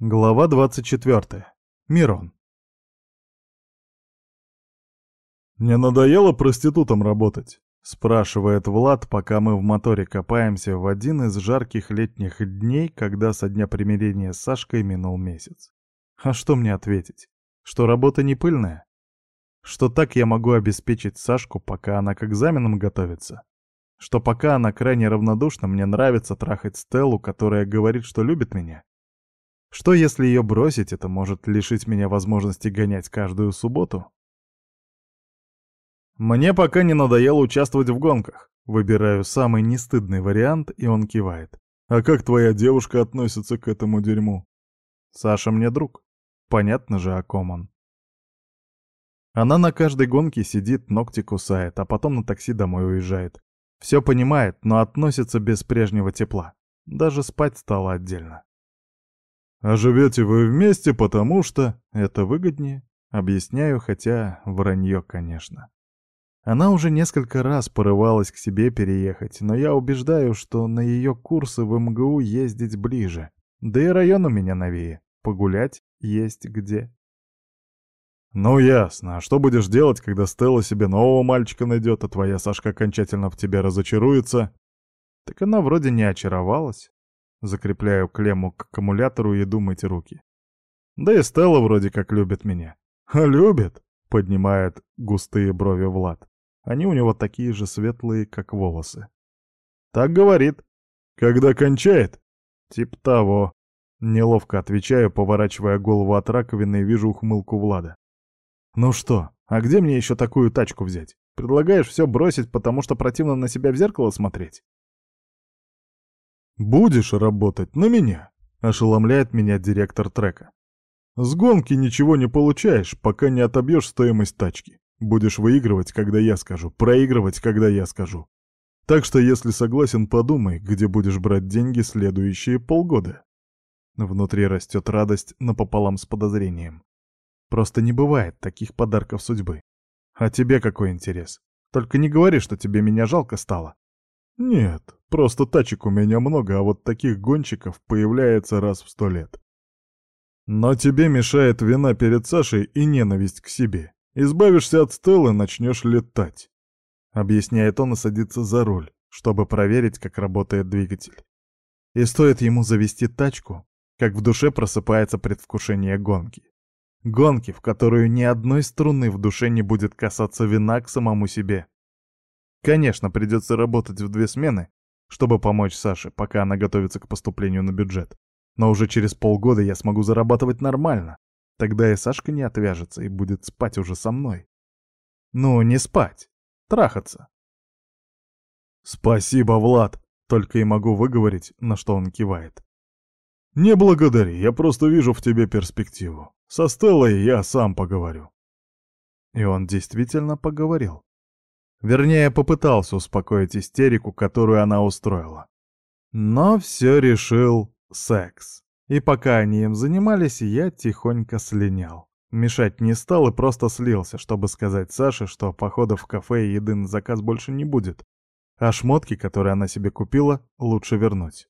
Глава 24. Мирон. «Мне надоело проститутом работать», — спрашивает Влад, пока мы в моторе копаемся в один из жарких летних дней, когда со дня примирения с Сашкой минул месяц. А что мне ответить? Что работа не пыльная? Что так я могу обеспечить Сашку, пока она к экзаменам готовится? Что пока она крайне равнодушна, мне нравится трахать Стеллу, которая говорит, что любит меня? Что если ее бросить, это может лишить меня возможности гонять каждую субботу? Мне пока не надоело участвовать в гонках. Выбираю самый нестыдный вариант, и он кивает. А как твоя девушка относится к этому дерьму? Саша мне друг. Понятно же, о ком он. Она на каждой гонке сидит, ногти кусает, а потом на такси домой уезжает. Все понимает, но относится без прежнего тепла. Даже спать стало отдельно. А живете вы вместе, потому что это выгоднее. Объясняю, хотя вранье, конечно. Она уже несколько раз порывалась к себе переехать, но я убеждаю, что на ее курсы в МГУ ездить ближе. Да и район у меня новее. Погулять есть где. «Ну ясно. А что будешь делать, когда Стелла себе нового мальчика найдет, а твоя Сашка окончательно в тебя разочаруется?» Так она вроде не очаровалась. Закрепляю клемму к аккумулятору и думайте руки. Да и Стелла вроде как любит меня. А любит? Поднимает густые брови Влад. Они у него такие же светлые, как волосы. Так говорит. Когда кончает? Тип того. Неловко отвечаю, поворачивая голову от раковины и вижу ухмылку Влада. Ну что, а где мне еще такую тачку взять? Предлагаешь все бросить, потому что противно на себя в зеркало смотреть? «Будешь работать на меня», — ошеломляет меня директор трека. «С гонки ничего не получаешь, пока не отобьешь стоимость тачки. Будешь выигрывать, когда я скажу, проигрывать, когда я скажу. Так что, если согласен, подумай, где будешь брать деньги следующие полгода». Внутри растет радость напополам с подозрением. Просто не бывает таких подарков судьбы. А тебе какой интерес? Только не говори, что тебе меня жалко стало. Нет, Просто тачек у меня много, а вот таких гонщиков появляется раз в сто лет. Но тебе мешает вина перед Сашей и ненависть к себе. Избавишься от стелы, начнешь летать. Объясняет он и садится за руль, чтобы проверить, как работает двигатель. И стоит ему завести тачку, как в душе просыпается предвкушение гонки. Гонки, в которую ни одной струны в душе не будет касаться вина к самому себе. Конечно, придется работать в две смены, чтобы помочь Саше, пока она готовится к поступлению на бюджет. Но уже через полгода я смогу зарабатывать нормально. Тогда и Сашка не отвяжется и будет спать уже со мной. Ну, не спать. Трахаться. «Спасибо, Влад!» — только и могу выговорить, на что он кивает. «Не благодари, я просто вижу в тебе перспективу. Со Стеллой я сам поговорю». И он действительно поговорил. Вернее, попытался успокоить истерику, которую она устроила. Но все решил секс. И пока они им занимались, я тихонько слинял. Мешать не стал и просто слился, чтобы сказать Саше, что похода в кафе и еды на заказ больше не будет, а шмотки, которые она себе купила, лучше вернуть.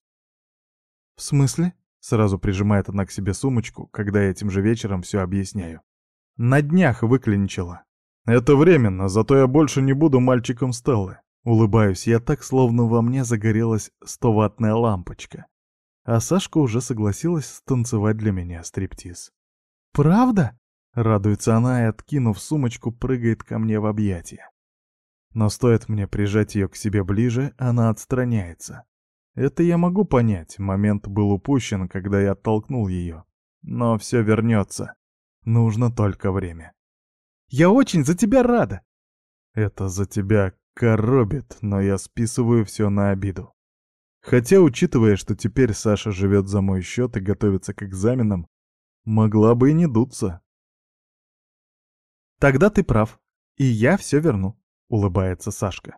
«В смысле?» — сразу прижимает она к себе сумочку, когда я этим же вечером все объясняю. «На днях выклинчила. Это временно, зато я больше не буду мальчиком Стеллы. Улыбаюсь я так, словно во мне загорелась стоватная лампочка. А Сашка уже согласилась станцевать для меня стриптиз. «Правда?» — радуется она и, откинув сумочку, прыгает ко мне в объятия. Но стоит мне прижать ее к себе ближе, она отстраняется. Это я могу понять, момент был упущен, когда я оттолкнул ее. Но все вернется. Нужно только время. Я очень за тебя рада!» «Это за тебя коробит, но я списываю все на обиду. Хотя, учитывая, что теперь Саша живет за мой счет и готовится к экзаменам, могла бы и не дуться». «Тогда ты прав, и я все верну», — улыбается Сашка.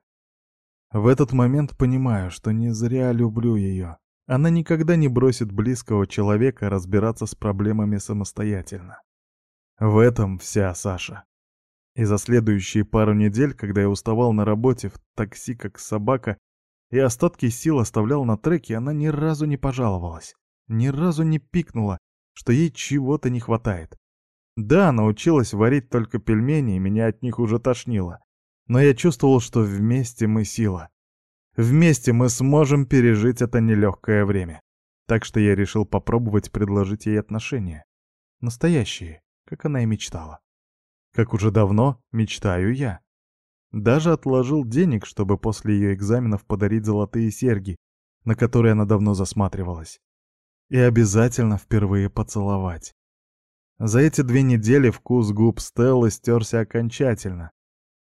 В этот момент понимаю, что не зря люблю ее. Она никогда не бросит близкого человека разбираться с проблемами самостоятельно. В этом вся Саша. И за следующие пару недель, когда я уставал на работе в такси как собака, и остатки сил оставлял на треке, она ни разу не пожаловалась, ни разу не пикнула, что ей чего-то не хватает. Да, научилась варить только пельмени, и меня от них уже тошнило. Но я чувствовал, что вместе мы сила. Вместе мы сможем пережить это нелегкое время. Так что я решил попробовать предложить ей отношения. Настоящие, как она и мечтала как уже давно мечтаю я. Даже отложил денег, чтобы после ее экзаменов подарить золотые серьги, на которые она давно засматривалась. И обязательно впервые поцеловать. За эти две недели вкус губ Стеллы стерся окончательно,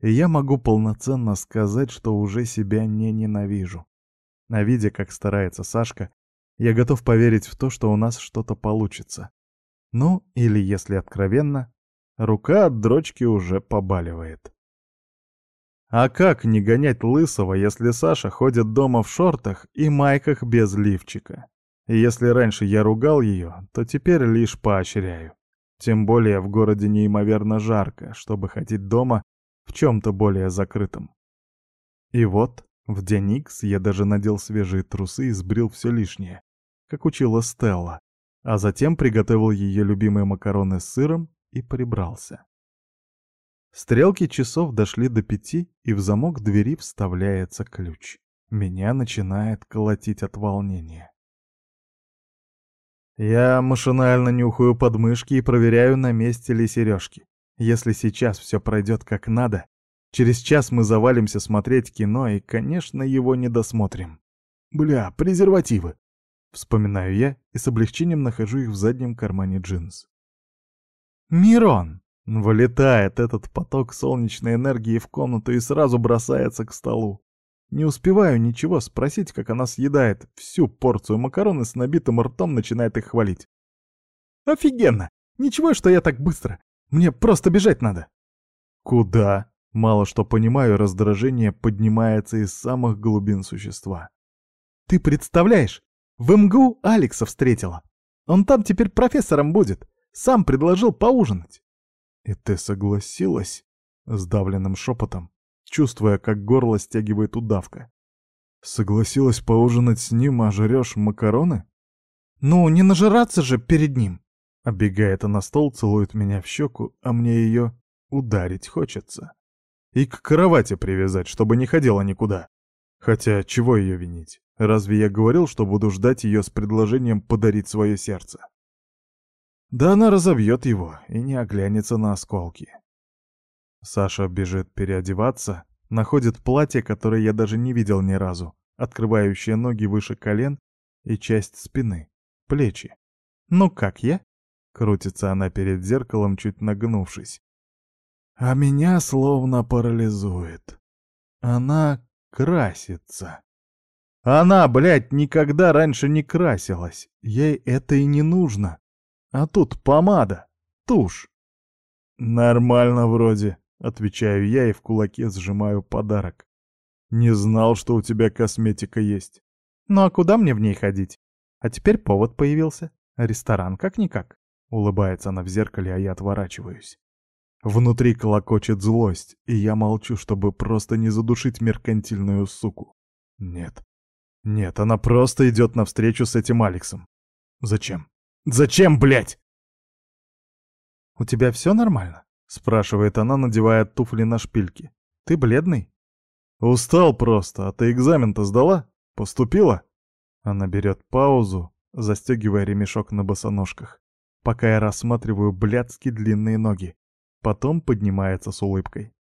и я могу полноценно сказать, что уже себя не ненавижу. На виде, как старается Сашка, я готов поверить в то, что у нас что-то получится. Ну, или, если откровенно, Рука от дрочки уже побаливает. А как не гонять лысого, если Саша ходит дома в шортах и майках без лифчика? И если раньше я ругал ее, то теперь лишь поощряю. Тем более в городе неимоверно жарко, чтобы ходить дома в чем-то более закрытом. И вот, в день Икс я даже надел свежие трусы и сбрил все лишнее, как учила Стелла, а затем приготовил ее любимые макароны с сыром и прибрался. Стрелки часов дошли до пяти, и в замок двери вставляется ключ. Меня начинает колотить от волнения. Я машинально нюхаю подмышки и проверяю, на месте ли сережки. Если сейчас все пройдет как надо, через час мы завалимся смотреть кино и, конечно, его не досмотрим. Бля, презервативы! Вспоминаю я и с облегчением нахожу их в заднем кармане джинс. «Мирон!» Вылетает этот поток солнечной энергии в комнату и сразу бросается к столу. Не успеваю ничего спросить, как она съедает всю порцию макарон и с набитым ртом начинает их хвалить. «Офигенно! Ничего, что я так быстро! Мне просто бежать надо!» «Куда?» Мало что понимаю, раздражение поднимается из самых глубин существа. «Ты представляешь? В МГУ Алекса встретила! Он там теперь профессором будет! Сам предложил поужинать. И ты согласилась? Сдавленным шепотом, чувствуя, как горло стягивает удавка. Согласилась поужинать с ним, а жрешь макароны? Ну, не нажираться же перед ним. Оббегает она стол, целует меня в щеку, а мне ее ударить хочется. И к кровати привязать, чтобы не ходила никуда. Хотя чего ее винить? Разве я говорил, что буду ждать ее с предложением подарить свое сердце? Да она разобьет его и не оглянется на осколки. Саша бежит переодеваться, находит платье, которое я даже не видел ни разу, открывающее ноги выше колен и часть спины, плечи. «Ну как я?» — крутится она перед зеркалом, чуть нагнувшись. А меня словно парализует. Она красится. Она, блядь, никогда раньше не красилась. Ей это и не нужно. А тут помада, тушь. Нормально вроде, отвечаю я и в кулаке сжимаю подарок. Не знал, что у тебя косметика есть. Ну а куда мне в ней ходить? А теперь повод появился. Ресторан как-никак. Улыбается она в зеркале, а я отворачиваюсь. Внутри колокочет злость, и я молчу, чтобы просто не задушить меркантильную суку. Нет. Нет, она просто идет навстречу с этим Алексом. Зачем? Зачем, блядь?» «У тебя все нормально?» — спрашивает она, надевая туфли на шпильки. «Ты бледный?» «Устал просто. А ты экзамен-то сдала? Поступила?» Она берет паузу, застегивая ремешок на босоножках, пока я рассматриваю блядски длинные ноги. Потом поднимается с улыбкой.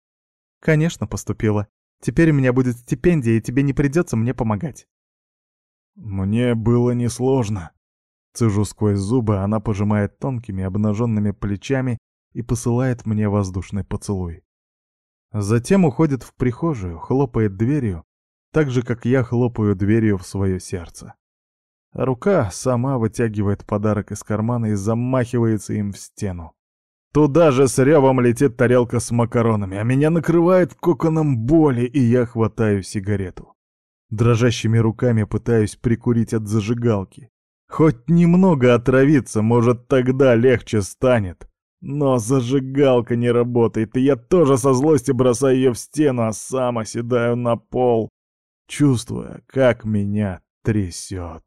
«Конечно, поступила. Теперь у меня будет стипендия, и тебе не придется мне помогать». «Мне было несложно», Цежу сквозь зубы, она пожимает тонкими обнаженными плечами и посылает мне воздушный поцелуй. Затем уходит в прихожую, хлопает дверью, так же, как я хлопаю дверью в свое сердце. Рука сама вытягивает подарок из кармана и замахивается им в стену. Туда же с ревом летит тарелка с макаронами, а меня накрывает коконом боли, и я хватаю сигарету. Дрожащими руками пытаюсь прикурить от зажигалки. Хоть немного отравиться, может, тогда легче станет. Но зажигалка не работает, и я тоже со злости бросаю ее в стену, а сам оседаю на пол, чувствуя, как меня трясет.